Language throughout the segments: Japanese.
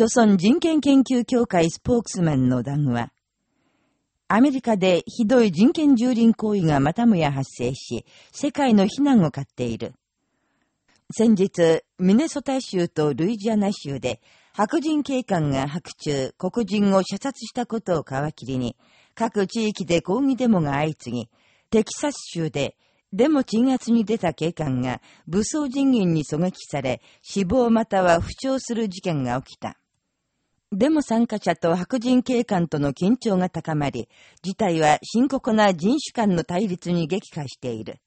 朝鮮人権研究協会スポークスマンの談話。アメリカでひどい人権蹂躙行為がまたもや発生し、世界の非難を買っている。先日、ミネソタ州とルイジアナ州で、白人警官が白昼、黒人を射殺したことを皮切りに、各地域で抗議デモが相次ぎ、テキサス州で、デモ鎮圧に出た警官が武装人員に狙撃され、死亡または負傷する事件が起きた。デモ参加者と白人警官との緊張が高まり、事態は深刻な人種間の対立に激化している。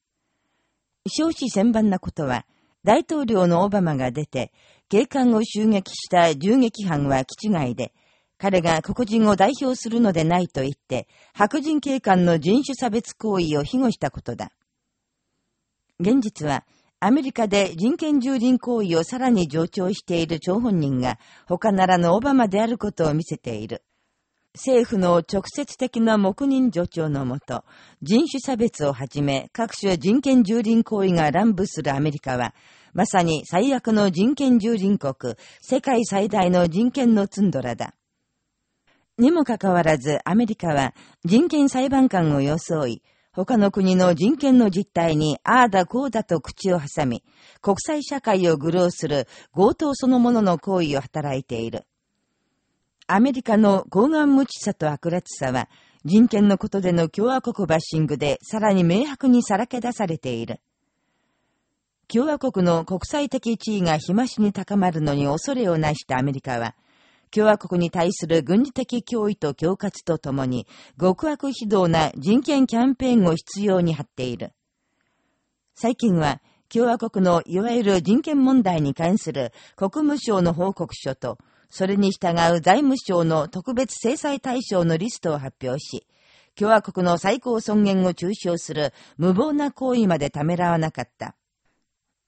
少子千万なことは、大統領のオバマが出て、警官を襲撃した銃撃犯は気違いで、彼が黒人を代表するのでないと言って、白人警官の人種差別行為を庇護したことだ。現実は、アメリカで人権蹂躙行為をさらに助長している張本人が、他ならぬオバマであることを見せている。政府の直接的な黙認助長のもと、人種差別をはじめ各種人権蹂躙行為が乱舞するアメリカは、まさに最悪の人権蹂躙国、世界最大の人権のツンドラだ。にもかかわらず、アメリカは人権裁判官を装い、他の国の人権の実態にああだこうだと口を挟み、国際社会を愚弄する強盗そのものの行為を働いている。アメリカの高顔無知さと悪辣さは、人権のことでの共和国バッシングでさらに明白にさらけ出されている。共和国の国際的地位が日増しに高まるのに恐れをなしたアメリカは、共和国に対する軍事的脅威と恐喝とともに、極悪非道な人権キャンペーンを必要に張っている。最近は、共和国のいわゆる人権問題に関する国務省の報告書と、それに従う財務省の特別制裁対象のリストを発表し、共和国の最高尊厳を中傷する無謀な行為までためらわなかった。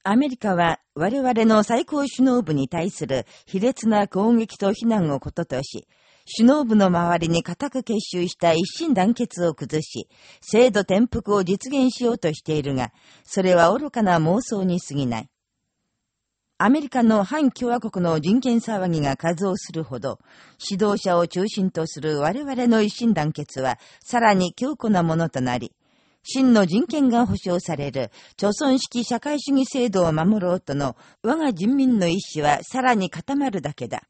アメリカは我々の最高首脳部に対する卑劣な攻撃と非難をこととし、首脳部の周りに固く結集した一心団結を崩し、制度転覆を実現しようとしているが、それは愚かな妄想に過ぎない。アメリカの反共和国の人権騒ぎが数をするほど、指導者を中心とする我々の一心団結は、さらに強固なものとなり、真の人権が保障される、貯村式社会主義制度を守ろうとの我が人民の意志はさらに固まるだけだ。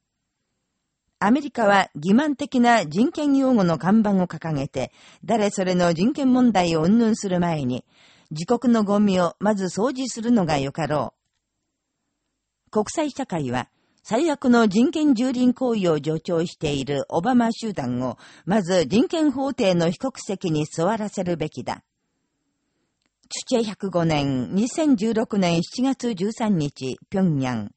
アメリカは欺瞞的な人権擁護の看板を掲げて、誰それの人権問題を云々する前に、自国のゴミをまず掃除するのがよかろう。国際社会は、最悪の人権蹂躙行為を助長しているオバマ集団を、まず人権法廷の被告席に座らせるべきだ。チュチェ105年、2016年7月13日、平壌。